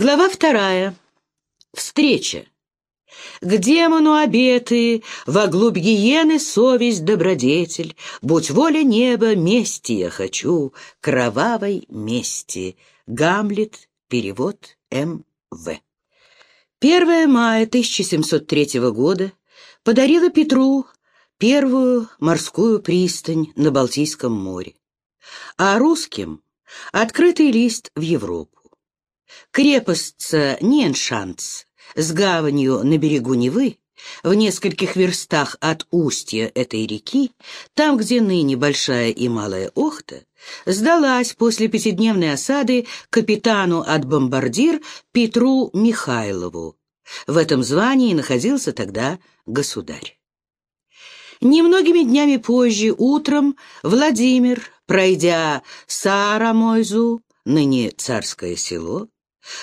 Глава вторая. Встреча. К демону обеты, во глубь гиены совесть добродетель, Будь воля неба, мести я хочу, кровавой мести. Гамлет, перевод М.В. 1 мая 1703 года подарила Петру первую морскую пристань на Балтийском море, а русским — открытый лист в Европу. Крепостца Неншанц с гаванью на берегу Невы, в нескольких верстах от устья этой реки, там, где ныне Большая и Малая Охта, сдалась после пятидневной осады капитану от бомбардир Петру Михайлову. В этом звании находился тогда государь. Немногими днями позже, утром, Владимир, пройдя Саарамойзу, ныне царское село,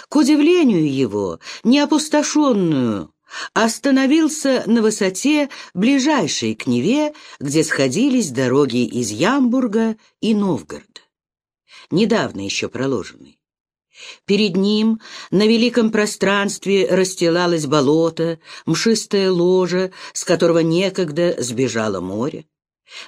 к удивлению его, не опустошенную, остановился на высоте, ближайшей к Неве, где сходились дороги из Ямбурга и Новгорода, недавно еще проложенные. Перед ним на великом пространстве расстилалось болото, мшистое ложе, с которого некогда сбежало море.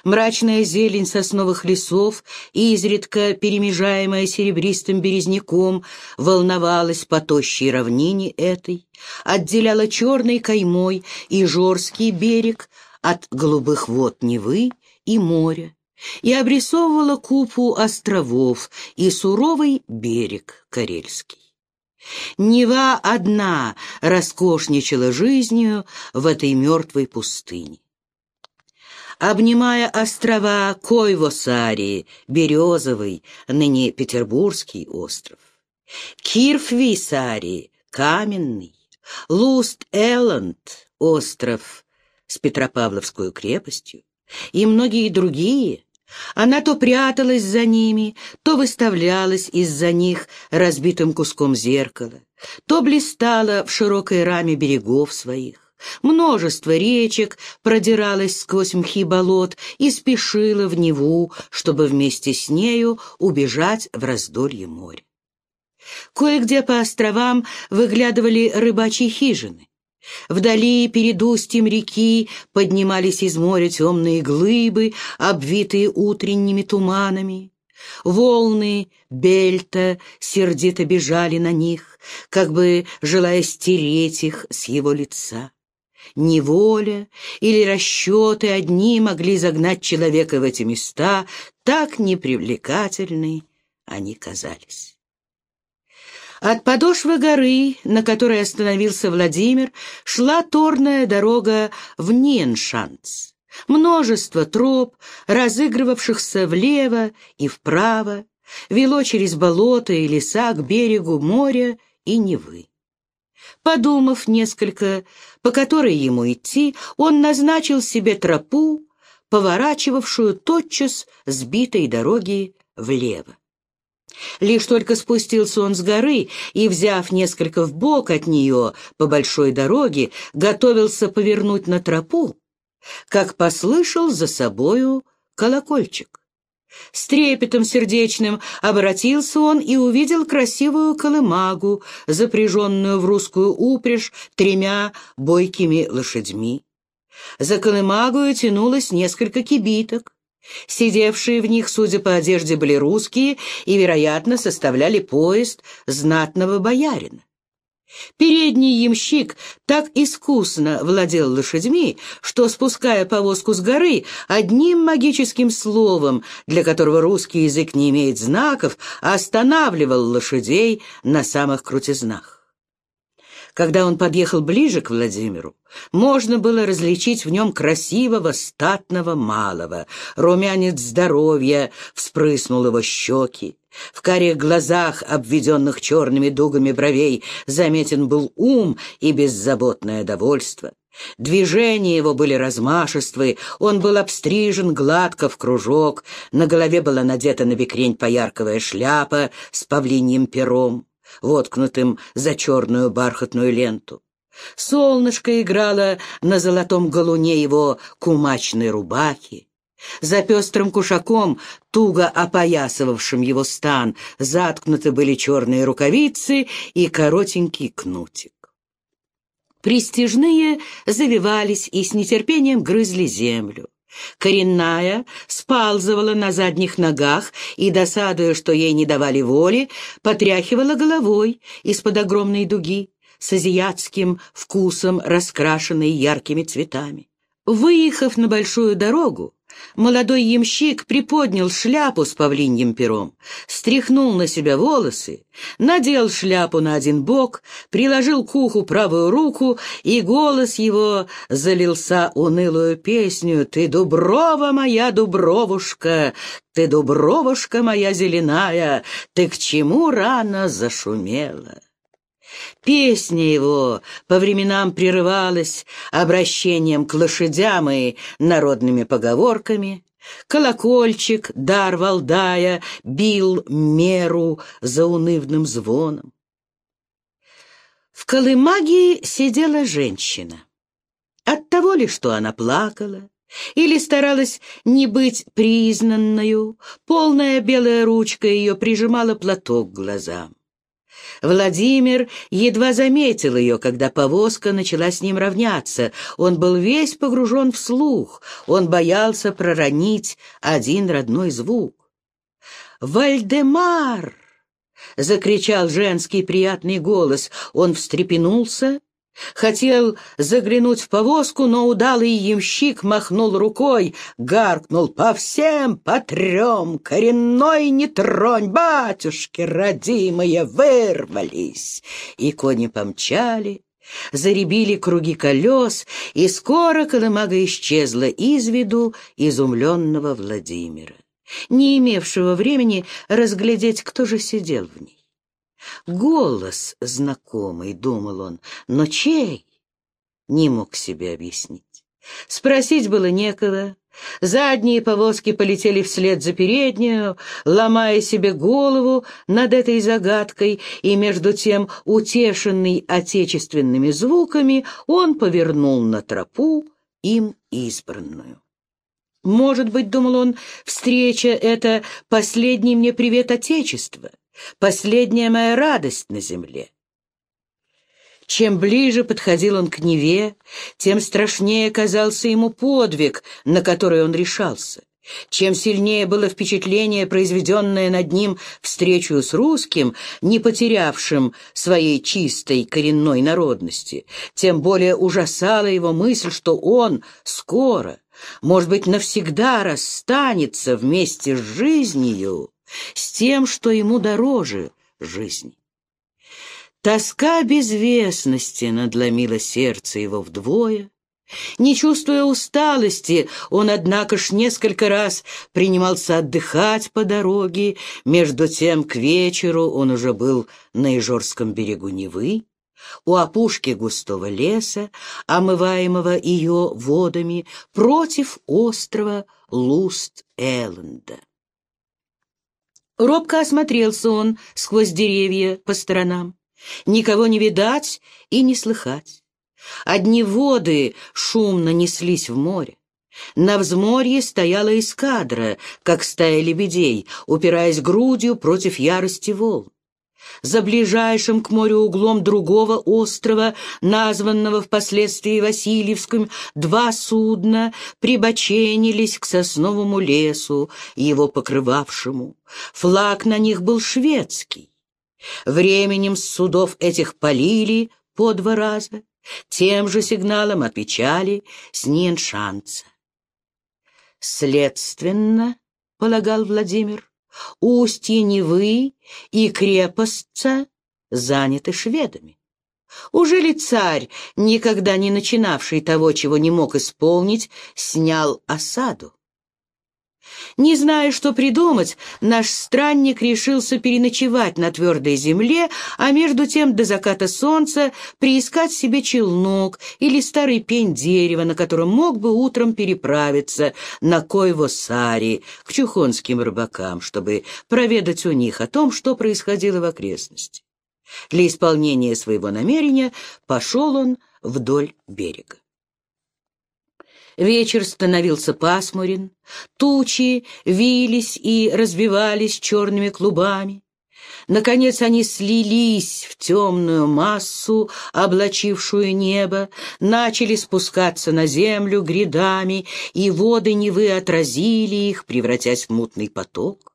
Мрачная зелень сосновых лесов, изредка перемежаемая серебристым березняком, волновалась по тощей равнине этой, отделяла черной каймой и Жорский берег от голубых вод Невы и моря, и обрисовывала купу островов и суровый берег Карельский. Нева одна роскошничала жизнью в этой мертвой пустыне обнимая острова Койвосари, Березовый, ныне Петербургский остров, Кирфвисари, Каменный, Луст-Элланд, остров с Петропавловской крепостью, и многие другие, она то пряталась за ними, то выставлялась из-за них разбитым куском зеркала, то блистала в широкой раме берегов своих. Множество речек продиралось сквозь мхи болот и спешило в Неву, чтобы вместе с нею убежать в раздолье моря. Кое-где по островам выглядывали рыбачьи хижины. Вдали перед устьем реки поднимались из моря темные глыбы, обвитые утренними туманами. Волны бельта сердито бежали на них, как бы желая стереть их с его лица. Неволя или расчеты одни могли загнать человека в эти места, так непривлекательны они казались. От подошвы горы, на которой остановился Владимир, шла торная дорога в Неншанц. Множество троп, разыгрывавшихся влево и вправо, вело через болота и леса к берегу моря и Невы. Подумав несколько, по которой ему идти, он назначил себе тропу, поворачивавшую тотчас сбитой дороги влево. Лишь только спустился он с горы и, взяв несколько вбок от нее по большой дороге, готовился повернуть на тропу, как послышал за собою колокольчик. С трепетом сердечным обратился он и увидел красивую колымагу, запряженную в русскую упряжь тремя бойкими лошадьми. За колымагою тянулось несколько кибиток. Сидевшие в них, судя по одежде, были русские и, вероятно, составляли поезд знатного боярина. Передний ямщик так искусно владел лошадьми, что, спуская повозку с горы, одним магическим словом, для которого русский язык не имеет знаков, останавливал лошадей на самых крутизнах. Когда он подъехал ближе к Владимиру, можно было различить в нем красивого, статного малого. Румянец здоровья вспрыснул его щеки. В карих глазах, обведенных черными дугами бровей, заметен был ум и беззаботное довольство. Движения его были размашистые, он был обстрижен гладко в кружок, на голове была надета на бекрень поярковая шляпа с павлиньим пером, воткнутым за черную бархатную ленту. Солнышко играло на золотом галуне его кумачной рубахи. За пестрым кушаком, туго опоясывавшим его стан, заткнуты были черные рукавицы и коротенький кнутик. Престижные завивались и с нетерпением грызли землю. Коренная сползывала на задних ногах и, досадуя, что ей не давали воли, потряхивала головой из-под огромной дуги с азиатским вкусом, раскрашенной яркими цветами. Выехав на большую дорогу, Молодой ямщик приподнял шляпу с павлиньим пером, стряхнул на себя волосы, надел шляпу на один бок, приложил к уху правую руку, и голос его залился унылую песню «Ты, Дуброва моя, Дубровушка, ты, Дубровушка моя зеленая, ты к чему рано зашумела?» Песня его по временам прерывалась обращением к лошадям и народными поговорками. Колокольчик, дар Валдая, бил меру за унывным звоном. В колымаге сидела женщина. От того ли, что она плакала, или старалась не быть признанною, полная белая ручка ее прижимала платок к глазам. Владимир едва заметил ее, когда повозка начала с ним равняться. Он был весь погружен в слух, он боялся проронить один родной звук. «Вальдемар!» — закричал женский приятный голос. Он встрепенулся Хотел заглянуть в повозку, но удалый ямщик махнул рукой, гаркнул по всем, по трем, коренной не тронь, батюшки родимые вырвались. И кони помчали, заребили круги колес, и скоро колымага исчезла из виду изумленного Владимира, не имевшего времени разглядеть, кто же сидел в ней. Голос знакомый, думал он, но чей? Не мог себе объяснить. Спросить было некого. Задние повозки полетели вслед за переднюю, ломая себе голову над этой загадкой, и между тем, утешенный отечественными звуками, он повернул на тропу им избранную. Может быть, думал он, встреча — это последний мне привет Отечества, последняя моя радость на земле. Чем ближе подходил он к Неве, тем страшнее казался ему подвиг, на который он решался. Чем сильнее было впечатление, произведенное над ним встречу с русским, не потерявшим своей чистой коренной народности, тем более ужасала его мысль, что он скоро, может быть, навсегда расстанется вместе с жизнью с тем, что ему дороже жизни. Тоска безвестности надломила сердце его вдвое. Не чувствуя усталости, он, однако ж, несколько раз принимался отдыхать по дороге. Между тем, к вечеру он уже был на Ижорском берегу Невы, у опушки густого леса, омываемого ее водами, против острова Луст-Элленда. Робко осмотрелся он сквозь деревья по сторонам. Никого не видать и не слыхать. Одни воды шумно неслись в море. На взморье стояла эскадра, как стая лебедей, упираясь грудью против ярости волн. За ближайшим к морю углом другого острова, названного впоследствии Васильевским, два судна прибоченились к сосновому лесу, его покрывавшему. Флаг на них был шведский. Временем с судов этих полили по два раза, тем же сигналом отвечали с Ниеншанца. Следственно, полагал Владимир, устье Невы и крепостца заняты шведами. Уже ли царь, никогда не начинавший того, чего не мог исполнить, снял осаду? Не зная, что придумать, наш странник решился переночевать на твердой земле, а между тем до заката солнца приискать себе челнок или старый пень дерева, на котором мог бы утром переправиться на Койво-Сари к чухонским рыбакам, чтобы проведать у них о том, что происходило в окрестности. Для исполнения своего намерения пошел он вдоль берега. Вечер становился пасмурен, тучи вились и разбивались черными клубами. Наконец они слились в темную массу, облачившую небо, начали спускаться на землю грядами, и воды Невы отразили их, превратясь в мутный поток.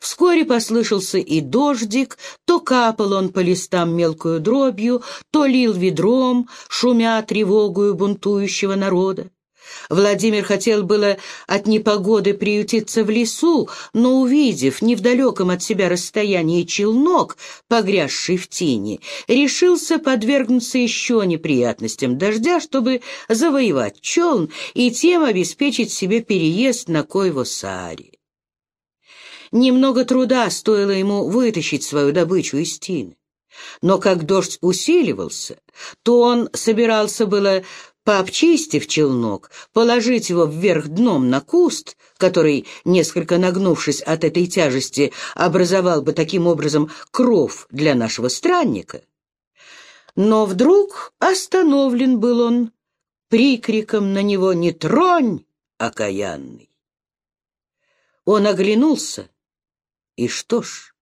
Вскоре послышался и дождик, то капал он по листам мелкую дробью, то лил ведром, шумя тревогою бунтующего народа. Владимир хотел было от непогоды приютиться в лесу, но, увидев не в далеком от себя расстоянии челнок, погрязший в тени, решился подвергнуться еще неприятностям дождя, чтобы завоевать челн и тем обеспечить себе переезд на Койво-Сааре. Немного труда стоило ему вытащить свою добычу из тины. Но как дождь усиливался, то он собирался было пообчистив челнок, положить его вверх дном на куст, который, несколько нагнувшись от этой тяжести, образовал бы таким образом кров для нашего странника. Но вдруг остановлен был он прикриком на него «Не тронь, окаянный!». Он оглянулся, и что ж,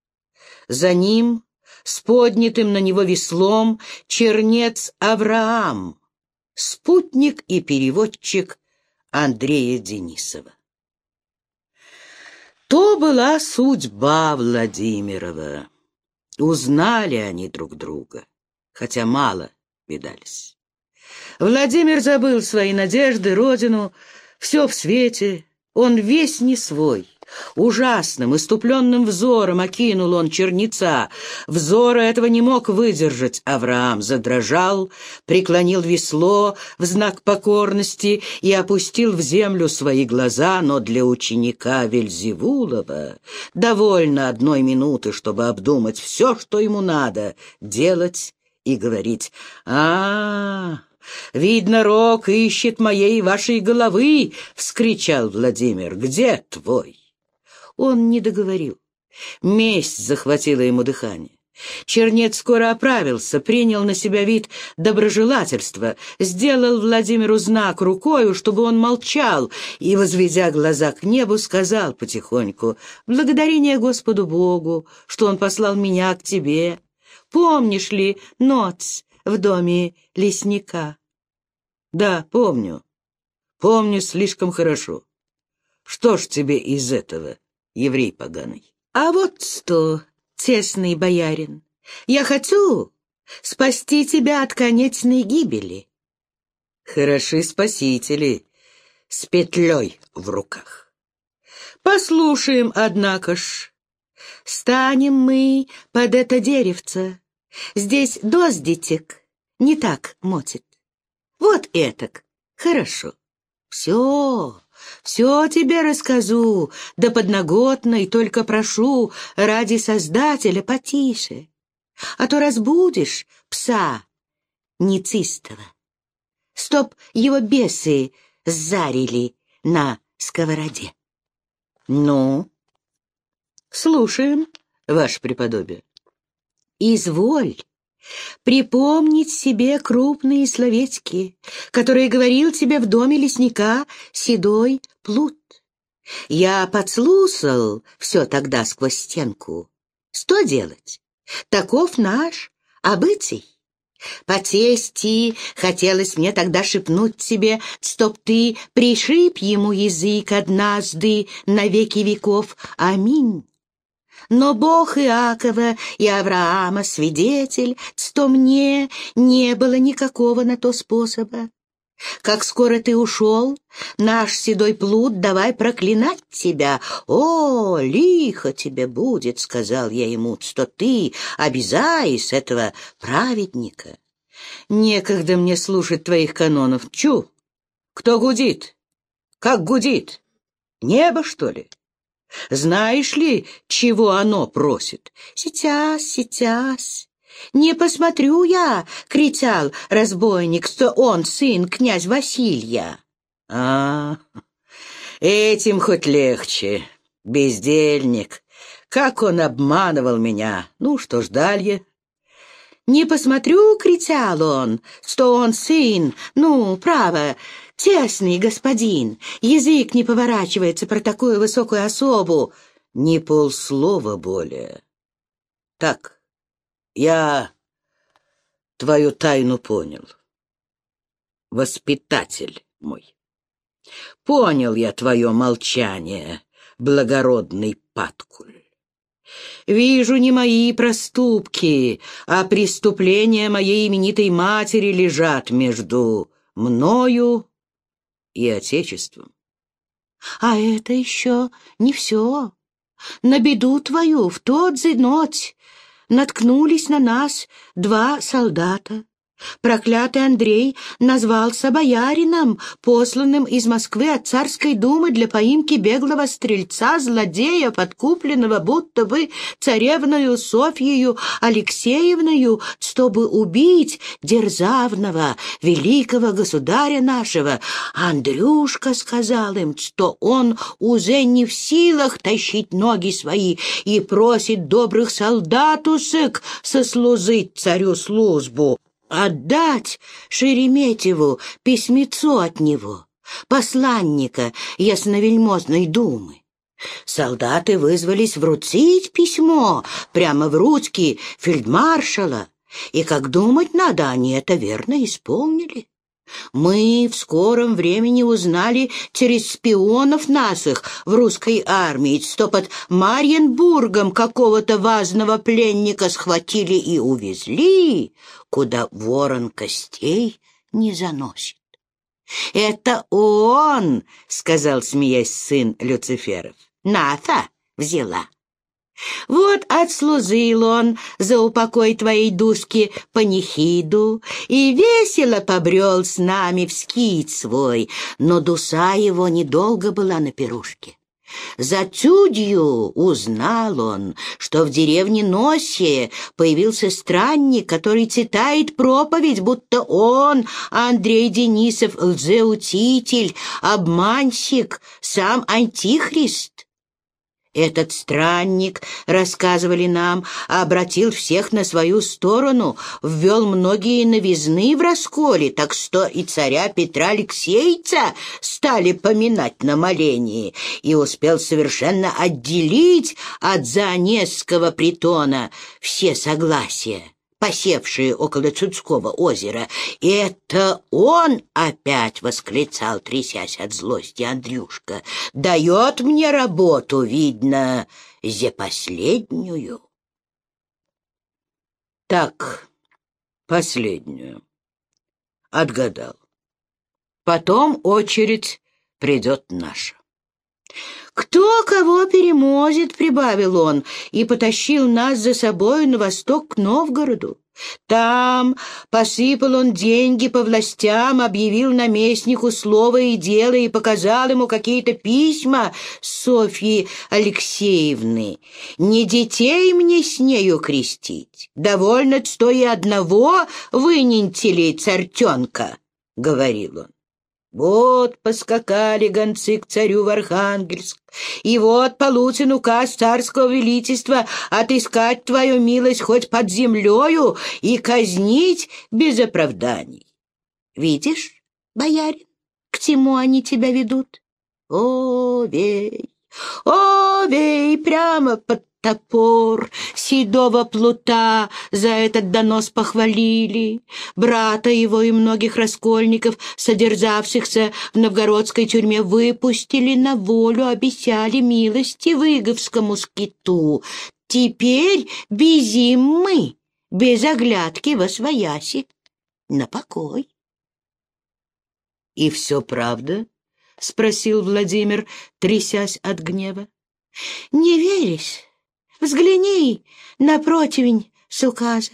за ним, с поднятым на него веслом, чернец Авраам — спутник и переводчик Андрея Денисова. То была судьба Владимирова. Узнали они друг друга, хотя мало видались. Владимир забыл свои надежды, родину, все в свете, он весь не свой. Ужасным, иступленным взором окинул он черница. Взора этого не мог выдержать. Авраам задрожал, преклонил весло в знак покорности и опустил в землю свои глаза, но для ученика Вельзевулова довольно одной минуты, чтобы обдумать все, что ему надо делать и говорить «А-а-а!» Видно, Рок ищет моей вашей головы!» — вскричал Владимир. «Где твой?» Он не договорил. Месть захватила ему дыхание. Чернец скоро оправился, принял на себя вид доброжелательства, сделал Владимиру знак рукою, чтобы он молчал, и, возведя глаза к небу, сказал потихоньку, «Благодарение Господу Богу, что Он послал меня к тебе. Помнишь ли ноц в доме лесника?» «Да, помню. Помню слишком хорошо. Что ж тебе из этого?» еврей поганый. А вот что, тесный боярин, я хочу спасти тебя от конечной гибели. Хороши спасители с петлей в руках. Послушаем, однако ж. Станем мы под это деревце. Здесь доздитик не так мотит. Вот этак. Хорошо. Все, все тебе расскажу, да подноготно и только прошу, ради Создателя потише, а то разбудишь пса нецистого. Стоп, его бесы зарили на сковороде. Ну, слушаем, ваше преподобие. Изволь Припомнить себе крупные словечки, которые говорил тебе в доме лесника седой плут. Я подслушал все тогда сквозь стенку. Что делать? Таков наш обычай. По тести хотелось мне тогда шепнуть тебе, чтоб ты пришиб ему язык однажды на веки веков. Аминь. Но Бог Иакова и Авраама свидетель, что мне не было никакого на то способа. Как скоро ты ушел, наш седой плут, давай проклинать тебя. О, лихо тебе будет, — сказал я ему, — что ты обязаешь этого праведника. Некогда мне слушать твоих канонов. Чу! Кто гудит? Как гудит? Небо, что ли? Знаешь ли, чего оно просит? Сейчас, сейчас. Не посмотрю я, кричал разбойник, что он сын князь Василия. А, этим хоть легче. Бездельник. Как он обманывал меня. Ну, что ж дальше? «Не посмотрю!» — кричал он, — «что он сын, ну, право, Честный господин, язык не поворачивается про такую высокую особу. Ни полслова более. Так, я твою тайну понял. Воспитатель мой. Понял я твое молчание, благородный Паткуль. Вижу не мои проступки, а преступления моей именитой матери лежат между мною и Отечеством. А это еще не все. На беду твою в тот же ночь наткнулись на нас два солдата. Проклятый Андрей назвался боярином, посланным из Москвы от царской думы для поимки беглого стрельца, злодея, подкупленного будто бы царевною Софьею Алексеевною, чтобы убить дерзавного великого государя нашего. Андрюшка сказал им, что он уже не в силах тащить ноги свои и просит добрых солдатусек сослужить царю службу отдать Шереметьеву письмецо от него, посланника ясновельмозной думы. Солдаты вызвались вручить письмо прямо в ручки фельдмаршала, и, как думать надо, они это верно исполнили. Мы в скором времени узнали через шпионов наших в русской армии, что под Марьенбургом какого-то важного пленника схватили и увезли, куда ворон костей не заносит. «Это он!» — сказал, смеясь сын Люциферов. «Ната взяла». Вот отслужил он за упокой твоей душки панихиду и весело побрел с нами в скит свой, но душа его недолго была на пирушке. За чудью узнал он, что в деревне Носе появился странник, который читает проповедь, будто он, Андрей Денисов, лжеучитель, обманщик, сам антихрист. Этот странник, рассказывали нам, обратил всех на свою сторону, ввел многие новизны в расколе, так что и царя Петра Алексеевича стали поминать на молении, и успел совершенно отделить от Заонесского притона все согласия посевшие около Цудского озера. И это он опять восклицал, трясясь от злости Андрюшка. Дает мне работу, видно, за последнюю. Так, последнюю. Отгадал. Потом очередь придет наша. «Кто кого перемозит?» — прибавил он, и потащил нас за собой на восток к Новгороду. Там посыпал он деньги по властям, объявил наместнику слово и дело и показал ему какие-то письма Софьи Алексеевны. Не детей мне с нею крестить, довольно что и одного вынентили цартенка, — говорил он. Вот поскакали гонцы к царю в Архангельск, и вот получен указ царского величества отыскать твою милость хоть под землею и казнить без оправданий. Видишь, боярин, к чему они тебя ведут? О, вей, о, вей, прямо под топор, седого плута за этот донос похвалили, брата его и многих раскольников, содержавшихся в новгородской тюрьме, выпустили на волю, обещали милости выговскому скиту. Теперь безим мы, без оглядки во свояси, на покой. — И все правда? — спросил Владимир, трясясь от гнева. — Не веришь? Взгляни на противень с указа,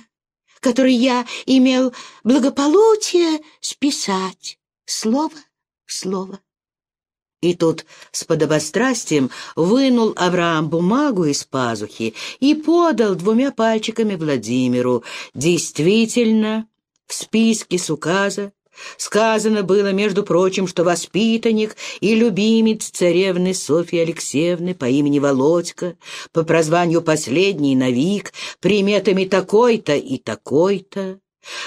который я имел благополучие списать слово в слово. И тут с подобострастием вынул Авраам бумагу из пазухи и подал двумя пальчиками Владимиру. Действительно, в списке с указа Сказано было, между прочим, что воспитанник и любимец царевны Софьи Алексеевны по имени Володька, по прозванию последний Навик, приметами такой-то и такой-то,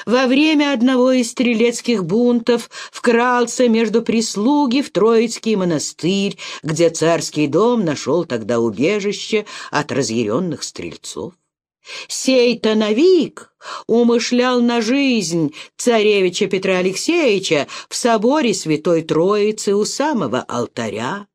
во время одного из стрелецких бунтов вкрался между прислуги в Троицкий монастырь, где царский дом нашел тогда убежище от разъяренных стрельцов. Сей-то новик умышлял на жизнь царевича Петра Алексеевича в соборе Святой Троицы у самого алтаря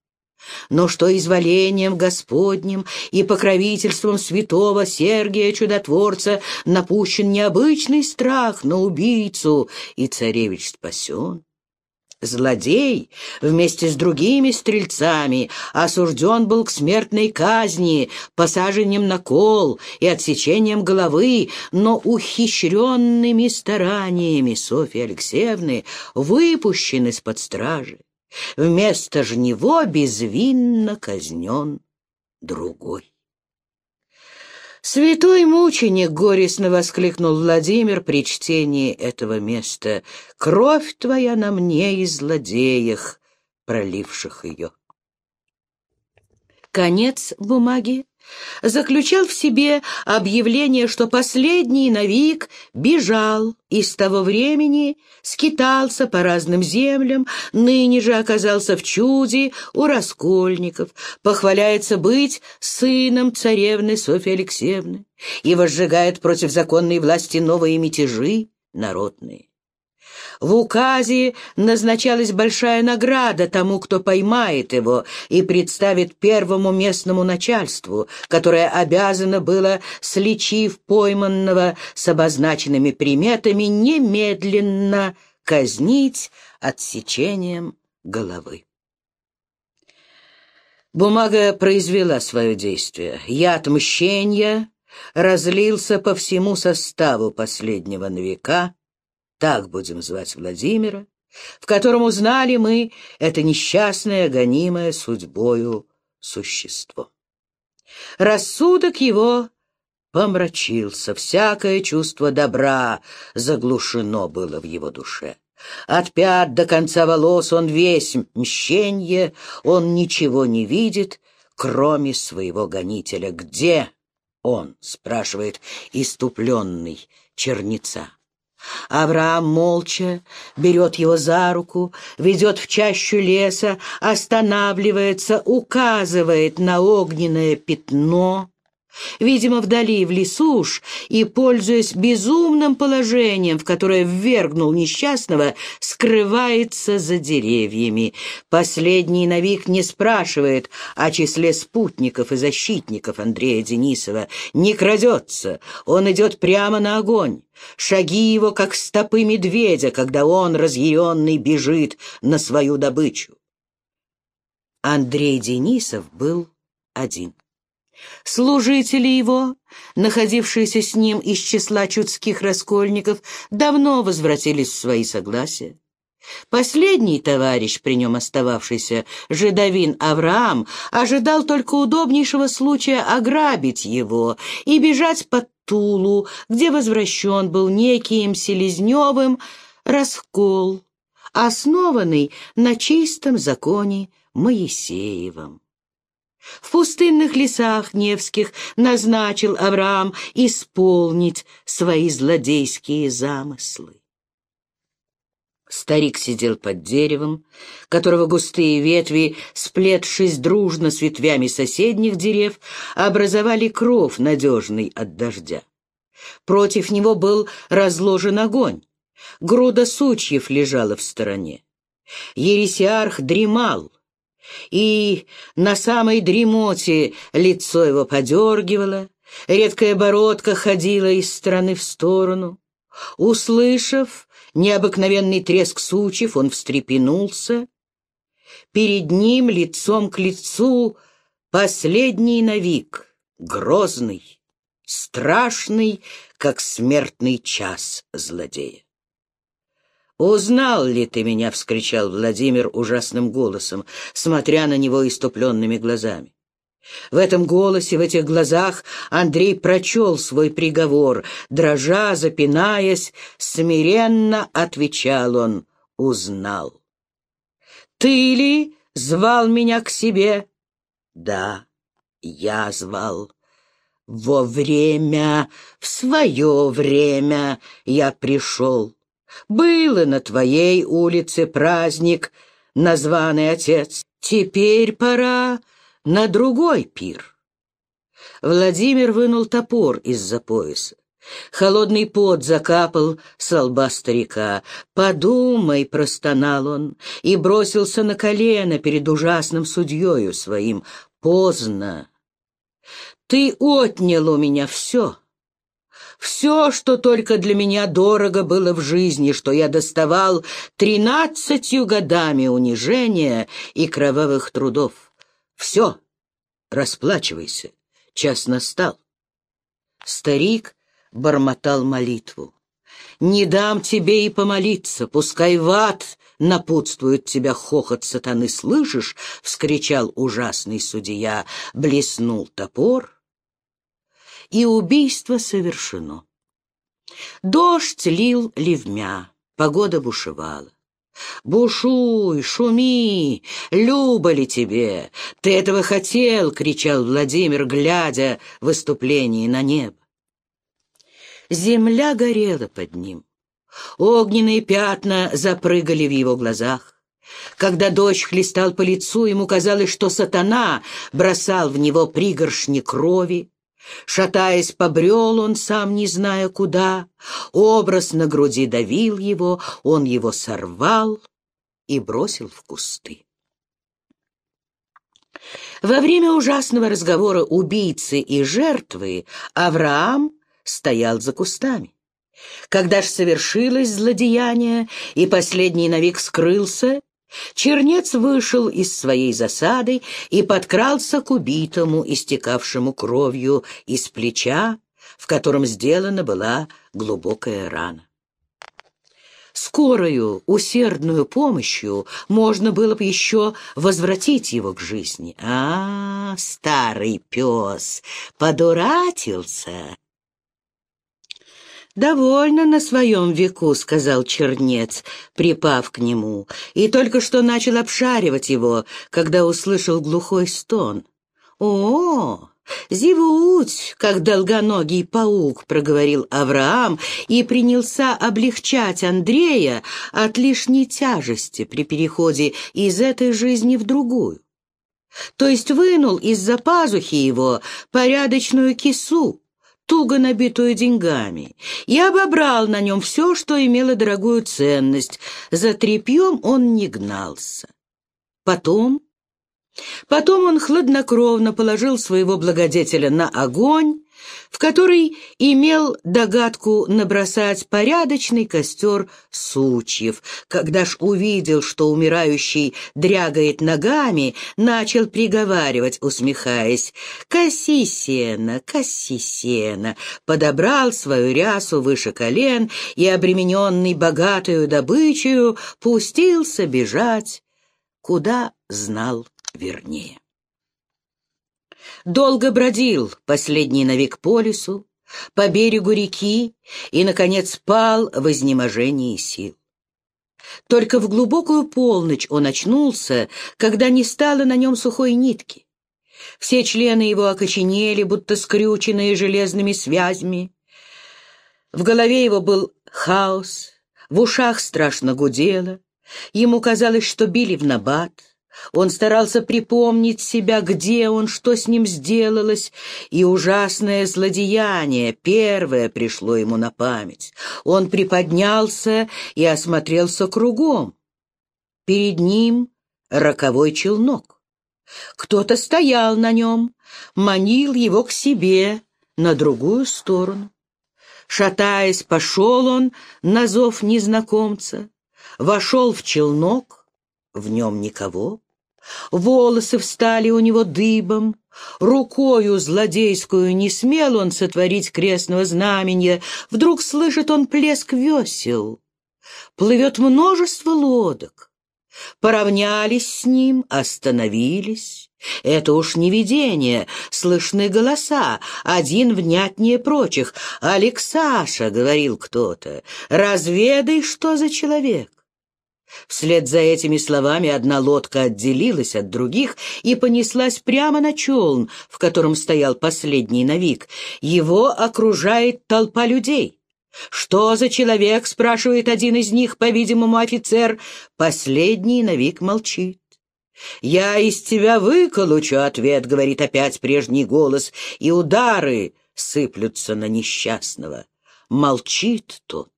но что изволением Господним и покровительством святого Сергия Чудотворца напущен необычный страх на убийцу, и царевич спасен. Злодей вместе с другими стрельцами осужден был к смертной казни, посажением на кол и отсечением головы, но ухищренными стараниями Софьи Алексеевны выпущен из-под стражи. Вместо ж него безвинно казнен другой. «Святой мученик!» — горестно воскликнул Владимир при чтении этого места. «Кровь твоя на мне и злодеях, проливших ее». Конец бумаги заключал в себе объявление, что последний Навик бежал и с того времени скитался по разным землям, ныне же оказался в чуде у раскольников, похваляется быть сыном царевны Софьи Алексеевны и возжигает против законной власти новые мятежи народные. В указе назначалась большая награда тому, кто поймает его и представит первому местному начальству, которое обязано было, сличив пойманного с обозначенными приметами, немедленно казнить отсечением головы. Бумага произвела свое действие. Яд мщения разлился по всему составу последнего века, так будем звать Владимира, в котором узнали мы это несчастное, гонимое судьбою существо. Рассудок его помрачился, всякое чувство добра заглушено было в его душе. От пят до конца волос он весь мщенье, он ничего не видит, кроме своего гонителя. «Где он?» — спрашивает иступленный черница. Авраам молча берет его за руку, ведет в чащу леса, останавливается, указывает на огненное пятно, Видимо, вдали, в лесу уж, и, пользуясь безумным положением, в которое ввергнул несчастного, скрывается за деревьями. Последний Навик не спрашивает о числе спутников и защитников Андрея Денисова, не крадется, он идет прямо на огонь. Шаги его, как стопы медведя, когда он, разъяренный, бежит на свою добычу. Андрей Денисов был один. Служители его, находившиеся с ним из числа чудских раскольников, давно возвратились в свои согласия. Последний товарищ, при нем остававшийся, жидовин Авраам, ожидал только удобнейшего случая ограбить его и бежать под Тулу, где возвращен был неким Селезневым раскол, основанный на чистом законе Моисеевом. В пустынных лесах Невских назначил Авраам исполнить свои злодейские замыслы. Старик сидел под деревом, которого густые ветви, сплетшись дружно с ветвями соседних дерев, образовали кров, надежный от дождя. Против него был разложен огонь. Груда сучьев лежала в стороне. Ересиарх дремал, и на самой дремоте лицо его подергивало, редкая бородка ходила из стороны в сторону. Услышав необыкновенный треск сучьев, он встрепенулся. Перед ним, лицом к лицу, последний навик, грозный, страшный, как смертный час злодея. «Узнал ли ты меня?» — вскричал Владимир ужасным голосом, смотря на него иступленными глазами. В этом голосе, в этих глазах Андрей прочел свой приговор. Дрожа, запинаясь, смиренно отвечал он «Узнал». «Ты ли звал меня к себе?» «Да, я звал». Во время, в свое время я пришел. Был и на твоей улице праздник, названный отец. Теперь пора на другой пир. Владимир вынул топор из-за пояса. Холодный пот закапал с лба старика. «Подумай», — простонал он, и бросился на колено перед ужасным судьею своим. «Поздно. Ты отнял у меня все. Все, что только для меня дорого было в жизни, что я доставал тринадцатью годами унижения и кровавых трудов. Все. Расплачивайся. Час настал». Старик бормотал молитву. «Не дам тебе и помолиться, пускай в ад напутствует тебя хохот сатаны, слышишь?» — вскричал ужасный судья, блеснул топор, и убийство совершено. Дождь лил ливмя, погода бушевала. «Бушуй, шуми, любо ли тебе? Ты этого хотел!» — кричал Владимир, глядя в выступление на небо. Земля горела под ним. Огненные пятна запрыгали в его глазах. Когда дождь хлестал по лицу, ему казалось, что сатана бросал в него пригоршни крови. Шатаясь, побрел он, сам не зная куда. Образ на груди давил его, он его сорвал и бросил в кусты. Во время ужасного разговора убийцы и жертвы Авраам стоял за кустами. Когда ж совершилось злодеяние, и последний навек скрылся, чернец вышел из своей засады и подкрался к убитому, истекавшему кровью из плеча, в котором сделана была глубокая рана. Скорою, усердную помощью можно было бы еще возвратить его к жизни. А, старый пес, подуратился, «Довольно на своем веку», — сказал чернец, припав к нему, и только что начал обшаривать его, когда услышал глухой стон. «О, зевуть, как долгоногий паук», — проговорил Авраам и принялся облегчать Андрея от лишней тяжести при переходе из этой жизни в другую. То есть вынул из-за пазухи его порядочную кису, туго набитую деньгами, и обобрал на нем все, что имело дорогую ценность. За тряпьем он не гнался. Потом... Потом он хладнокровно положил своего благодетеля на огонь, в который имел догадку набросать порядочный костер сучьев. Когда ж увидел, что умирающий дрягает ногами, начал приговаривать, усмехаясь, «Коси сено, коси сено!» Подобрал свою рясу выше колен и, обремененный богатую добычею, пустился бежать, куда знал вернее долго бродил последний навек по лесу, по берегу реки и, наконец, пал в изнеможении сил. Только в глубокую полночь он очнулся, когда не стало на нем сухой нитки. Все члены его окоченели, будто скрюченные железными связями. В голове его был хаос, в ушах страшно гудело. Ему казалось, что били в набат. Он старался припомнить себя, где он, что с ним сделалось, и ужасное злодеяние первое пришло ему на память. Он приподнялся и осмотрелся кругом. Перед ним роковой челнок. Кто-то стоял на нем, манил его к себе на другую сторону. Шатаясь, пошел он на зов незнакомца, вошел в челнок, в нем никого. Волосы встали у него дыбом, рукою злодейскую не смел он сотворить крестного знамения, вдруг слышит он плеск весел. Плывет множество лодок. Поравнялись с ним, остановились. Это уж не видение, слышны голоса, один внятнее прочих. «Алексаша», — говорил кто-то, — «разведай, что за человек». Вслед за этими словами одна лодка отделилась от других и понеслась прямо на челн, в котором стоял последний навик. Его окружает толпа людей. «Что за человек?» — спрашивает один из них, по-видимому, офицер. Последний навик молчит. «Я из тебя выколучу ответ», — говорит опять прежний голос, и удары сыплются на несчастного. Молчит тот.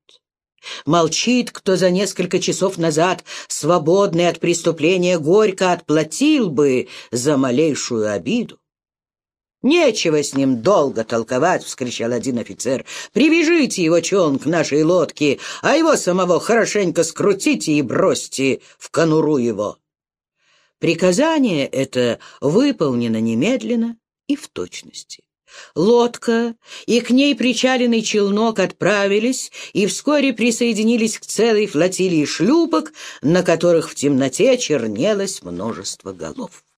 Молчит, кто за несколько часов назад, свободный от преступления, горько отплатил бы за малейшую обиду. «Нечего с ним долго толковать!» — вскричал один офицер. «Привяжите его челн к нашей лодке, а его самого хорошенько скрутите и бросьте в конуру его!» Приказание это выполнено немедленно и в точности. Лодка и к ней причаленный челнок отправились и вскоре присоединились к целой флотилии шлюпок, на которых в темноте чернелось множество голов.